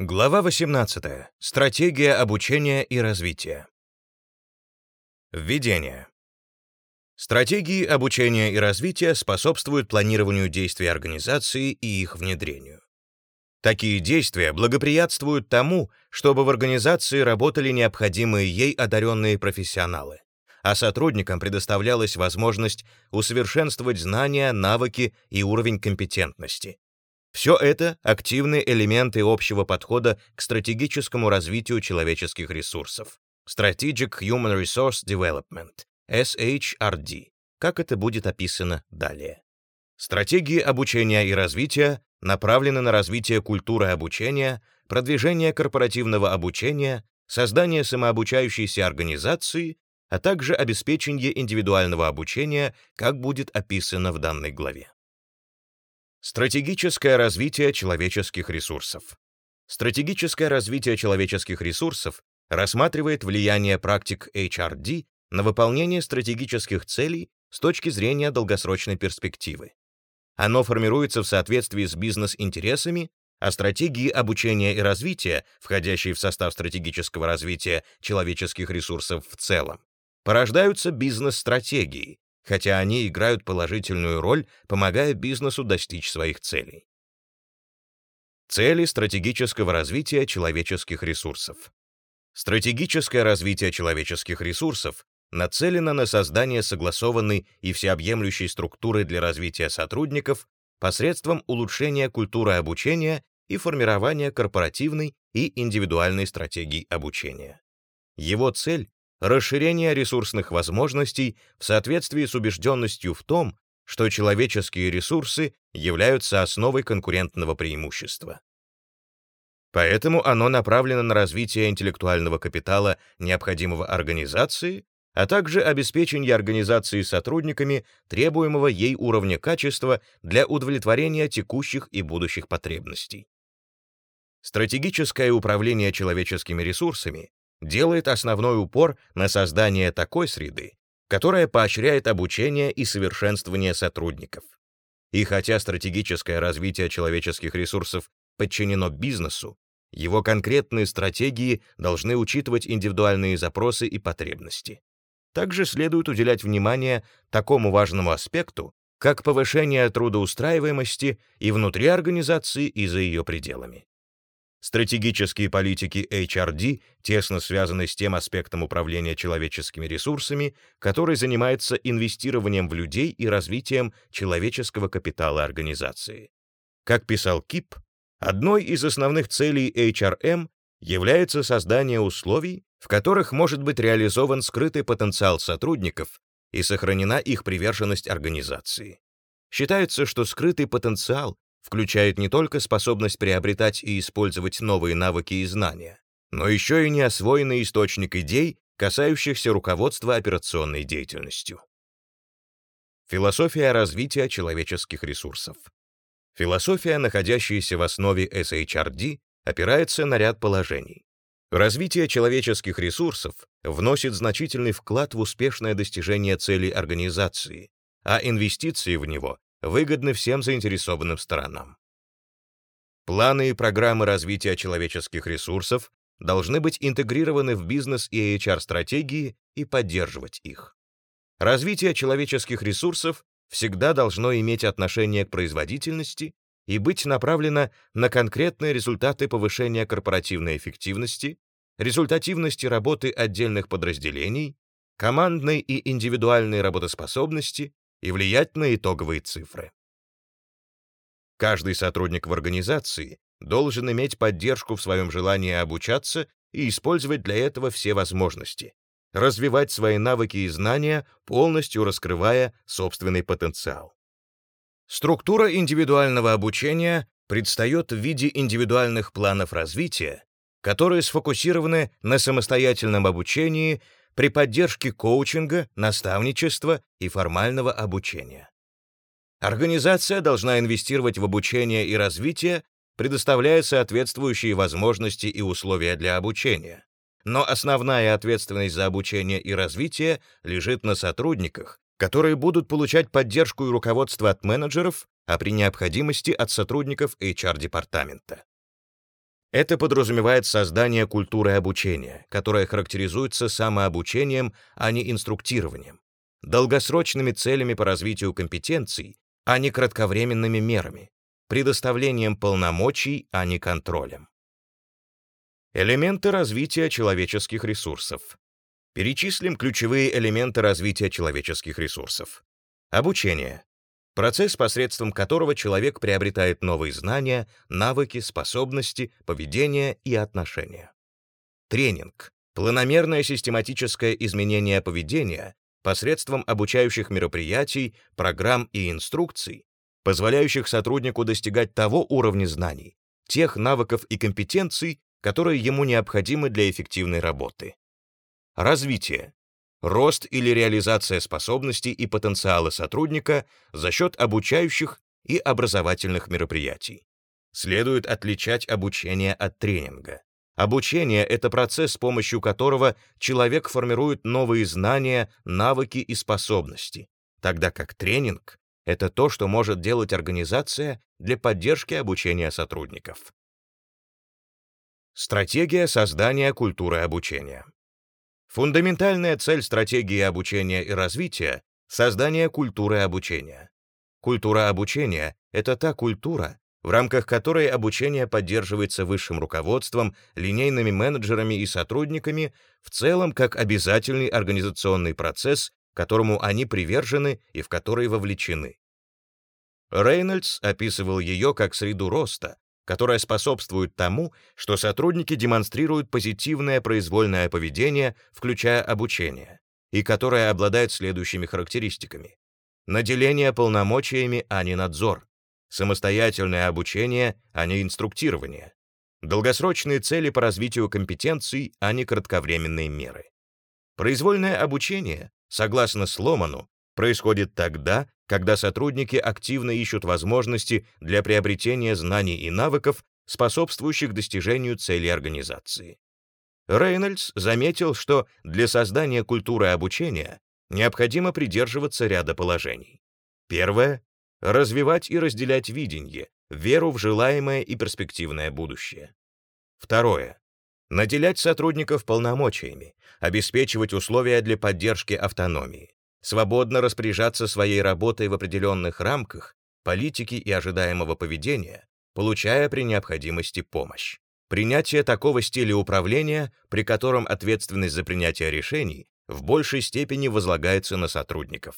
Глава 18. Стратегия обучения и развития. Введение. Стратегии обучения и развития способствуют планированию действий организации и их внедрению. Такие действия благоприятствуют тому, чтобы в организации работали необходимые ей одаренные профессионалы, а сотрудникам предоставлялась возможность усовершенствовать знания, навыки и уровень компетентности, все это — активные элементы общего подхода к стратегическому развитию человеческих ресурсов. Strategic Human Resource Development, SHRD, как это будет описано далее. Стратегии обучения и развития направлены на развитие культуры обучения, продвижение корпоративного обучения, создание самообучающейся организации, а также обеспечение индивидуального обучения, как будет описано в данной главе. Стратегическое развитие человеческих ресурсов. Стратегическое развитие человеческих ресурсов рассматривает влияние практик HRD на выполнение стратегических целей с точки зрения долгосрочной перспективы. Оно формируется в соответствии с бизнес-интересами, а стратегии обучения и развития, входящие в состав стратегического развития человеческих ресурсов в целом, порождаются бизнес-стратегией, хотя они играют положительную роль, помогая бизнесу достичь своих целей. Цели стратегического развития человеческих ресурсов. Стратегическое развитие человеческих ресурсов нацелено на создание согласованной и всеобъемлющей структуры для развития сотрудников посредством улучшения культуры обучения и формирования корпоративной и индивидуальной стратегий обучения. Его цель расширение ресурсных возможностей в соответствии с убежденностью в том, что человеческие ресурсы являются основой конкурентного преимущества. Поэтому оно направлено на развитие интеллектуального капитала, необходимого организации, а также обеспечение организации сотрудниками требуемого ей уровня качества для удовлетворения текущих и будущих потребностей. Стратегическое управление человеческими ресурсами делает основной упор на создание такой среды, которая поощряет обучение и совершенствование сотрудников. И хотя стратегическое развитие человеческих ресурсов подчинено бизнесу, его конкретные стратегии должны учитывать индивидуальные запросы и потребности. Также следует уделять внимание такому важному аспекту, как повышение трудоустраиваемости и внутри организации, и за ее пределами. Стратегические политики HRD тесно связаны с тем аспектом управления человеческими ресурсами, который занимается инвестированием в людей и развитием человеческого капитала организации. Как писал Кип, одной из основных целей HRM является создание условий, в которых может быть реализован скрытый потенциал сотрудников и сохранена их приверженность организации. Считается, что скрытый потенциал включает не только способность приобретать и использовать новые навыки и знания, но еще и неосвоенный источник идей, касающихся руководства операционной деятельностью. Философия развития человеческих ресурсов. Философия, находящаяся в основе SHRD, опирается на ряд положений. Развитие человеческих ресурсов вносит значительный вклад в успешное достижение целей организации, а инвестиции в него выгодны всем заинтересованным сторонам. Планы и программы развития человеческих ресурсов должны быть интегрированы в бизнес и HR-стратегии и поддерживать их. Развитие человеческих ресурсов всегда должно иметь отношение к производительности и быть направлено на конкретные результаты повышения корпоративной эффективности, результативности работы отдельных подразделений, командной и индивидуальной работоспособности, и влиять на итоговые цифры. Каждый сотрудник в организации должен иметь поддержку в своем желании обучаться и использовать для этого все возможности, развивать свои навыки и знания, полностью раскрывая собственный потенциал. Структура индивидуального обучения предстает в виде индивидуальных планов развития, которые сфокусированы на самостоятельном обучении при поддержке коучинга, наставничества и формального обучения. Организация должна инвестировать в обучение и развитие, предоставляя соответствующие возможности и условия для обучения. Но основная ответственность за обучение и развитие лежит на сотрудниках, которые будут получать поддержку и руководство от менеджеров, а при необходимости от сотрудников HR-департамента. Это подразумевает создание культуры обучения, которая характеризуется самообучением, а не инструктированием, долгосрочными целями по развитию компетенций, а не кратковременными мерами, предоставлением полномочий, а не контролем. Элементы развития человеческих ресурсов. Перечислим ключевые элементы развития человеческих ресурсов. Обучение процесс, посредством которого человек приобретает новые знания, навыки, способности, поведение и отношения. Тренинг — планомерное систематическое изменение поведения посредством обучающих мероприятий, программ и инструкций, позволяющих сотруднику достигать того уровня знаний, тех навыков и компетенций, которые ему необходимы для эффективной работы. Развитие рост или реализация способностей и потенциала сотрудника за счет обучающих и образовательных мероприятий. Следует отличать обучение от тренинга. Обучение — это процесс, с помощью которого человек формирует новые знания, навыки и способности, тогда как тренинг — это то, что может делать организация для поддержки обучения сотрудников. Стратегия создания культуры обучения. Фундаментальная цель стратегии обучения и развития — создание культуры обучения. Культура обучения — это та культура, в рамках которой обучение поддерживается высшим руководством, линейными менеджерами и сотрудниками в целом как обязательный организационный процесс, которому они привержены и в который вовлечены. Рейнольдс описывал ее как среду роста, которая способствует тому, что сотрудники демонстрируют позитивное произвольное поведение, включая обучение, и которая обладает следующими характеристиками. Наделение полномочиями, а не надзор. Самостоятельное обучение, а не инструктирование. Долгосрочные цели по развитию компетенций, а не кратковременные меры. Произвольное обучение, согласно Сломану, происходит тогда, когда сотрудники активно ищут возможности для приобретения знаний и навыков, способствующих достижению целей организации. Рейнольдс заметил, что для создания культуры обучения необходимо придерживаться ряда положений. Первое — развивать и разделять видение, веру в желаемое и перспективное будущее. Второе — наделять сотрудников полномочиями, обеспечивать условия для поддержки автономии свободно распоряжаться своей работой в определенных рамках политики и ожидаемого поведения, получая при необходимости помощь. Принятие такого стиля управления, при котором ответственность за принятие решений в большей степени возлагается на сотрудников.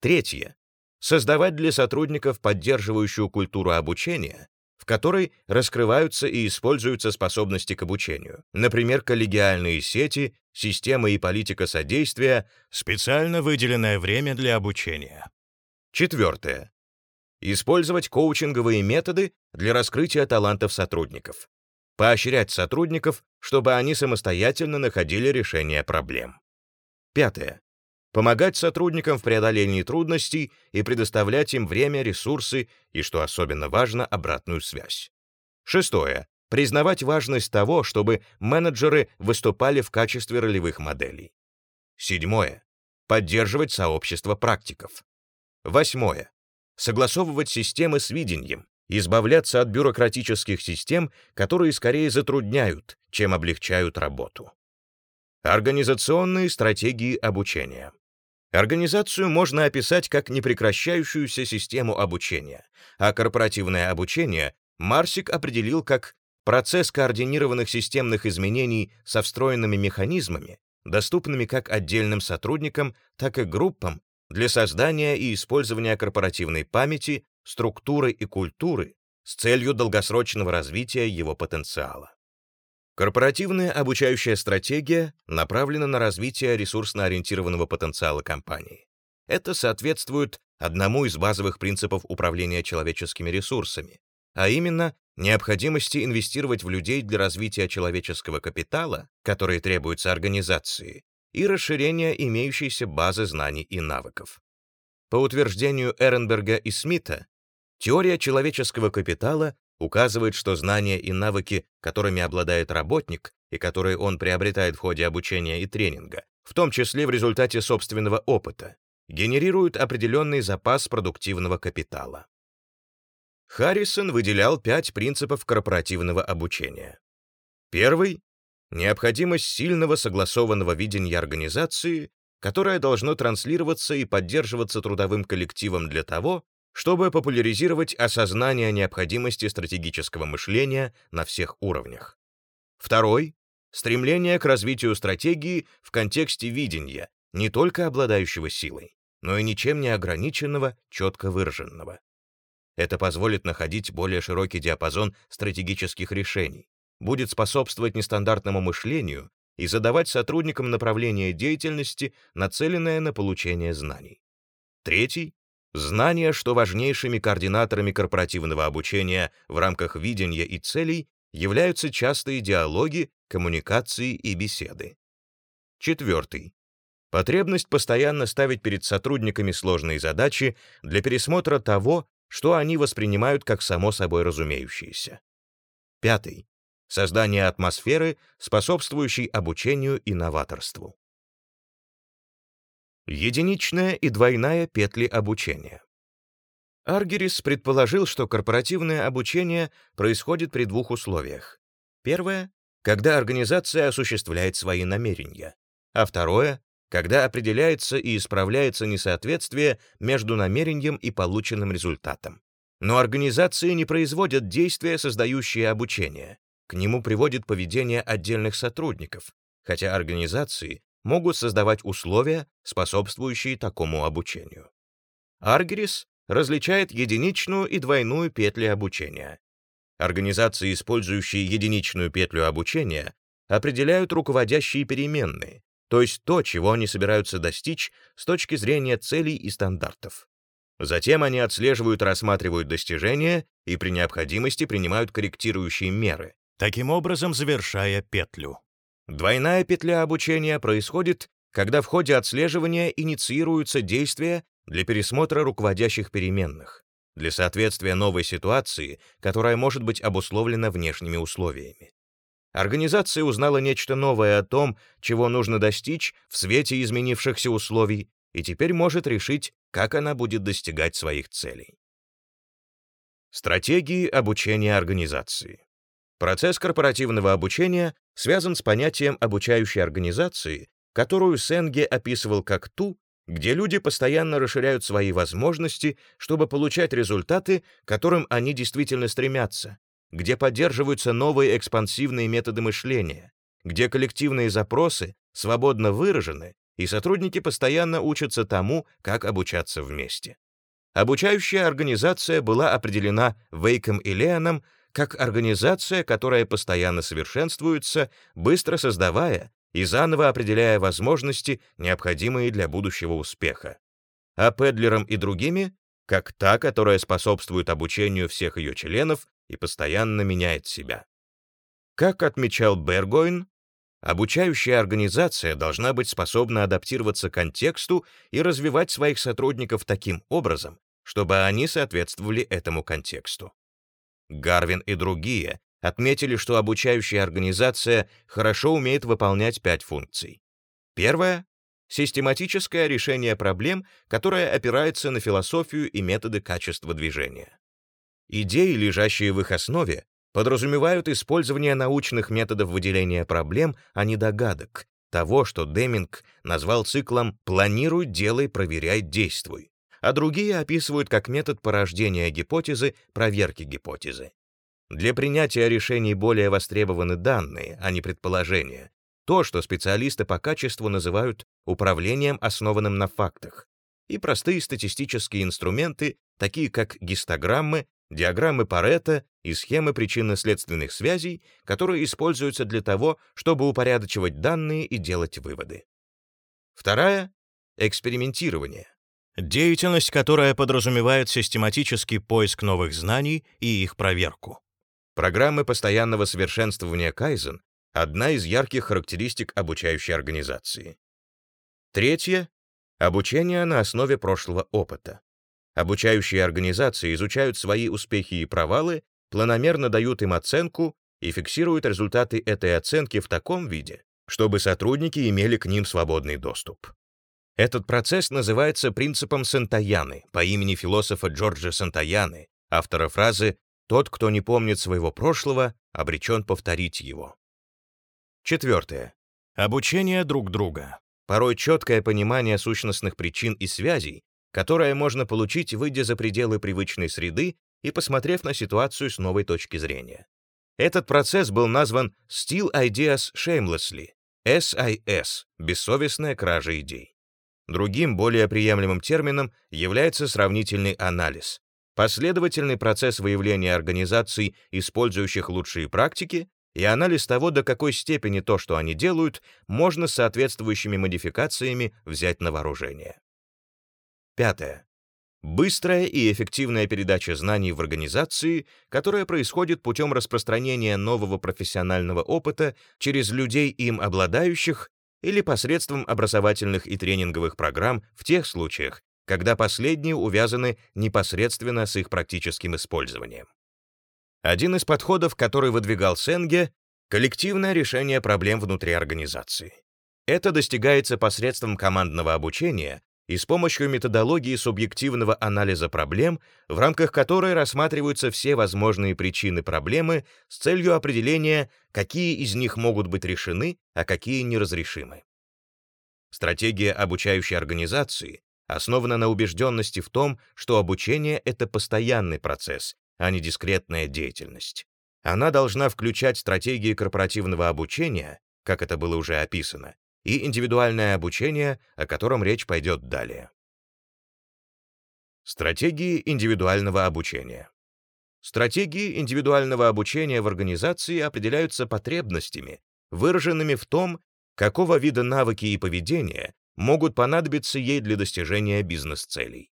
Третье. Создавать для сотрудников поддерживающую культуру обучения, в которой раскрываются и используются способности к обучению, например, коллегиальные сети, система и политика содействия, специально выделенное время для обучения. Четвертое. Использовать коучинговые методы для раскрытия талантов сотрудников. Поощрять сотрудников, чтобы они самостоятельно находили решение проблем. Пятое помогать сотрудникам в преодолении трудностей и предоставлять им время, ресурсы и, что особенно важно, обратную связь. Шестое. Признавать важность того, чтобы менеджеры выступали в качестве ролевых моделей. Седьмое. Поддерживать сообщество практиков. Восьмое. Согласовывать системы с видением, избавляться от бюрократических систем, которые скорее затрудняют, чем облегчают работу. Организационные стратегии обучения. Организацию можно описать как непрекращающуюся систему обучения, а корпоративное обучение Марсик определил как процесс координированных системных изменений со встроенными механизмами, доступными как отдельным сотрудникам, так и группам для создания и использования корпоративной памяти, структуры и культуры с целью долгосрочного развития его потенциала. Корпоративная обучающая стратегия направлена на развитие ресурсно-ориентированного потенциала компании. Это соответствует одному из базовых принципов управления человеческими ресурсами, а именно необходимости инвестировать в людей для развития человеческого капитала, который требуется организации, и расширения имеющейся базы знаний и навыков. По утверждению Эренберга и Смита, теория человеческого капитала указывает, что знания и навыки, которыми обладает работник и которые он приобретает в ходе обучения и тренинга, в том числе в результате собственного опыта, генерируют определенный запас продуктивного капитала. Харрисон выделял пять принципов корпоративного обучения. Первый — необходимость сильного согласованного видения организации, которое должно транслироваться и поддерживаться трудовым коллективом для того, чтобы популяризировать осознание необходимости стратегического мышления на всех уровнях. Второй — стремление к развитию стратегии в контексте видения, не только обладающего силой, но и ничем не ограниченного, четко выраженного. Это позволит находить более широкий диапазон стратегических решений, будет способствовать нестандартному мышлению и задавать сотрудникам направление деятельности, нацеленное на получение знаний. Третий Знание, что важнейшими координаторами корпоративного обучения в рамках видения и целей являются частые диалоги, коммуникации и беседы. Четвертый. Потребность постоянно ставить перед сотрудниками сложные задачи для пересмотра того, что они воспринимают как само собой разумеющееся. Пятый. Создание атмосферы, способствующей обучению и новаторству. Единичная и двойная петли обучения. Аргерис предположил, что корпоративное обучение происходит при двух условиях. Первое — когда организация осуществляет свои намерения, а второе — когда определяется и исправляется несоответствие между намерением и полученным результатом. Но организации не производят действия, создающие обучение. К нему приводит поведение отдельных сотрудников, хотя организации могут создавать условия, способствующие такому обучению. Аргерис различает единичную и двойную петли обучения. Организации, использующие единичную петлю обучения, определяют руководящие переменные, то есть то, чего они собираются достичь с точки зрения целей и стандартов. Затем они отслеживают рассматривают достижения и при необходимости принимают корректирующие меры, таким образом завершая петлю. Двойная петля обучения происходит, когда в ходе отслеживания инициируются действия для пересмотра руководящих переменных, для соответствия новой ситуации, которая может быть обусловлена внешними условиями. Организация узнала нечто новое о том, чего нужно достичь в свете изменившихся условий, и теперь может решить, как она будет достигать своих целей. Стратегии обучения организации. Процесс корпоративного обучения связан с понятием обучающей организации, которую Сенге описывал как ту, где люди постоянно расширяют свои возможности, чтобы получать результаты, к которым они действительно стремятся, где поддерживаются новые экспансивные методы мышления, где коллективные запросы свободно выражены, и сотрудники постоянно учатся тому, как обучаться вместе. Обучающая организация была определена Вейком и Леоном как организация, которая постоянно совершенствуется, быстро создавая и заново определяя возможности, необходимые для будущего успеха. А Педлером и другими — как та, которая способствует обучению всех ее членов и постоянно меняет себя. Как отмечал Бергойн, обучающая организация должна быть способна адаптироваться к контексту и развивать своих сотрудников таким образом, чтобы они соответствовали этому контексту. Гарвин и другие отметили, что обучающая организация хорошо умеет выполнять пять функций. Первое — систематическое решение проблем, которое опирается на философию и методы качества движения. Идеи, лежащие в их основе, подразумевают использование научных методов выделения проблем, а не догадок, того, что Деминг назвал циклом «планируй, делай, проверяй, действуй», а другие описывают как метод порождения гипотезы, проверки гипотезы. Для принятия решений более востребованы данные, а не предположения. То, что специалисты по качеству называют управлением, основанным на фактах. И простые статистические инструменты, такие как гистограммы, диаграммы Паретта и схемы причинно-следственных связей, которые используются для того, чтобы упорядочивать данные и делать выводы. Вторая — экспериментирование. Деятельность, которая подразумевает систематический поиск новых знаний и их проверку. Программы постоянного совершенствования Kaizen — одна из ярких характеристик обучающей организации. Третье — обучение на основе прошлого опыта. Обучающие организации изучают свои успехи и провалы, планомерно дают им оценку и фиксируют результаты этой оценки в таком виде, чтобы сотрудники имели к ним свободный доступ. Этот процесс называется принципом Сантаяны по имени философа Джорджа Сантаяны, автора фразы «Тот, кто не помнит своего прошлого, обречен повторить его». Четвертое. Обучение друг друга. Порой четкое понимание сущностных причин и связей, которое можно получить, выйдя за пределы привычной среды и посмотрев на ситуацию с новой точки зрения. Этот процесс был назван Steal Ideas Shamelessly, SIS — бессовестная кража идей. Другим, более приемлемым термином является сравнительный анализ, последовательный процесс выявления организаций, использующих лучшие практики, и анализ того, до какой степени то, что они делают, можно соответствующими модификациями взять на вооружение. Пятое. Быстрая и эффективная передача знаний в организации, которая происходит путем распространения нового профессионального опыта через людей им обладающих или посредством образовательных и тренинговых программ в тех случаях, когда последние увязаны непосредственно с их практическим использованием. Один из подходов, который выдвигал Сенге — коллективное решение проблем внутри организации. Это достигается посредством командного обучения, и с помощью методологии субъективного анализа проблем, в рамках которой рассматриваются все возможные причины проблемы с целью определения, какие из них могут быть решены, а какие неразрешимы. Стратегия обучающей организации основана на убежденности в том, что обучение — это постоянный процесс, а не дискретная деятельность. Она должна включать стратегии корпоративного обучения, как это было уже описано, и индивидуальное обучение, о котором речь пойдет далее. Стратегии индивидуального обучения. Стратегии индивидуального обучения в организации определяются потребностями, выраженными в том, какого вида навыки и поведения могут понадобиться ей для достижения бизнес-целей.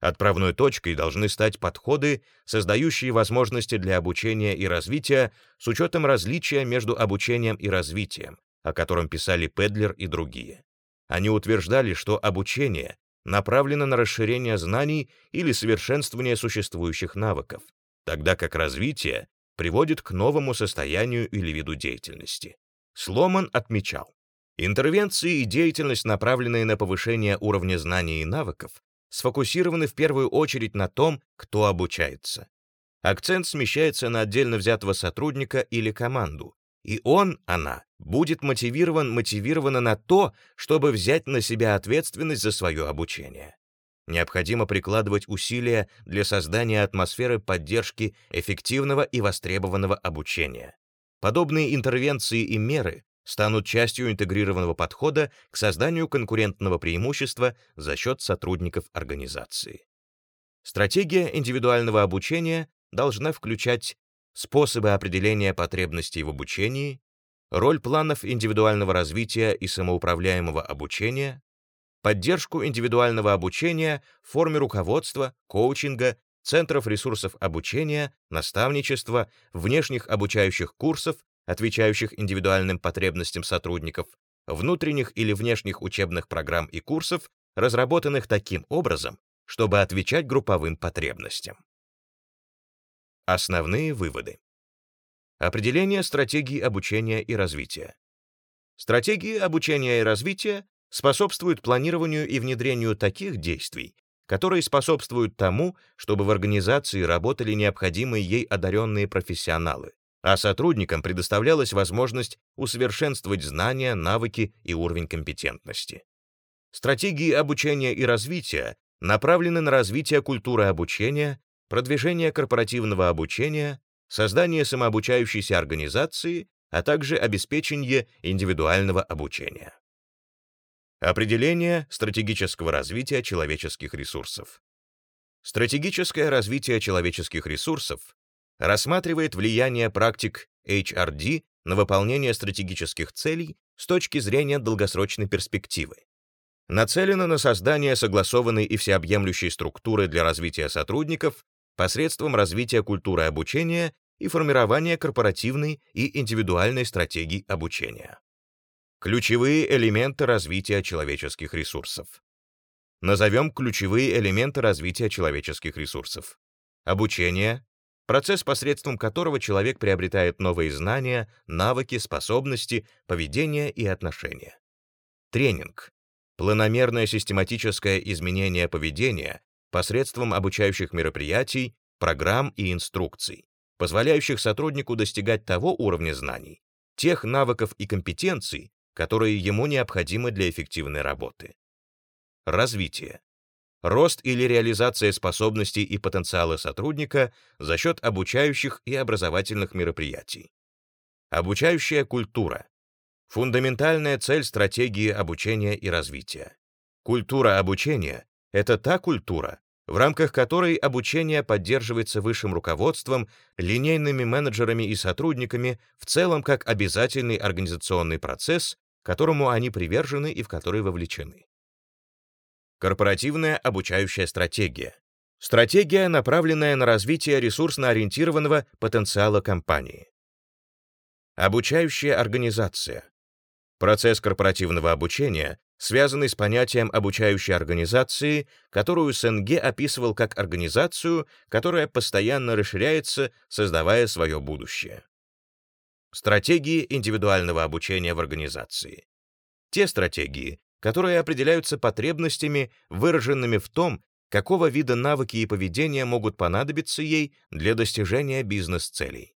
Отправной точкой должны стать подходы, создающие возможности для обучения и развития с учетом различия между обучением и развитием, о котором писали Педлер и другие. Они утверждали, что обучение направлено на расширение знаний или совершенствование существующих навыков, тогда как развитие приводит к новому состоянию или виду деятельности. Сломан отмечал, интервенции и деятельность, направленные на повышение уровня знаний и навыков, сфокусированы в первую очередь на том, кто обучается. Акцент смещается на отдельно взятого сотрудника или команду, и он, она, будет мотивирован, мотивирована на то, чтобы взять на себя ответственность за свое обучение. Необходимо прикладывать усилия для создания атмосферы поддержки эффективного и востребованного обучения. Подобные интервенции и меры станут частью интегрированного подхода к созданию конкурентного преимущества за счет сотрудников организации. Стратегия индивидуального обучения должна включать способы определения потребностей в обучении, роль планов индивидуального развития и самоуправляемого обучения, поддержку индивидуального обучения в форме руководства, коучинга, центров ресурсов обучения, наставничества, внешних обучающих курсов, отвечающих индивидуальным потребностям сотрудников, внутренних или внешних учебных программ и курсов, разработанных таким образом, чтобы отвечать групповым потребностям. Основные выводы. Определение стратегии обучения и развития. Стратегии обучения и развития способствуют планированию и внедрению таких действий, которые способствуют тому, чтобы в организации работали необходимые ей одаренные профессионалы, а сотрудникам предоставлялась возможность усовершенствовать знания, навыки и уровень компетентности. Стратегии обучения и развития направлены на развитие культуры обучения, продвижение корпоративного обучения, создание самообучающейся организации, а также обеспечение индивидуального обучения. Определение стратегического развития человеческих ресурсов. Стратегическое развитие человеческих ресурсов рассматривает влияние практик HRD на выполнение стратегических целей с точки зрения долгосрочной перспективы. Нацелено на создание согласованной и всеобъемлющей структуры для развития сотрудников посредством развития культуры обучения и формирования корпоративной и индивидуальной стратегий обучения. Ключевые элементы развития человеческих ресурсов. Назовем ключевые элементы развития человеческих ресурсов. Обучение — процесс, посредством которого человек приобретает новые знания, навыки, способности, поведение и отношения. Тренинг — планомерное систематическое изменение поведения посредством обучающих мероприятий, программ и инструкций, позволяющих сотруднику достигать того уровня знаний, тех навыков и компетенций, которые ему необходимы для эффективной работы. Развитие. Рост или реализация способностей и потенциала сотрудника за счет обучающих и образовательных мероприятий. Обучающая культура. Фундаментальная цель стратегии обучения и развития. Культура обучения — это та культура, в рамках которой обучение поддерживается высшим руководством, линейными менеджерами и сотрудниками в целом как обязательный организационный процесс, которому они привержены и в который вовлечены. Корпоративная обучающая стратегия. Стратегия, направленная на развитие ресурсно-ориентированного потенциала компании. Обучающая организация. Процесс корпоративного обучения, связанный с понятием обучающей организации, которую Сенге описывал как организацию, которая постоянно расширяется, создавая свое будущее. Стратегии индивидуального обучения в организации. Те стратегии, которые определяются потребностями, выраженными в том, какого вида навыки и поведение могут понадобиться ей для достижения бизнес-целей.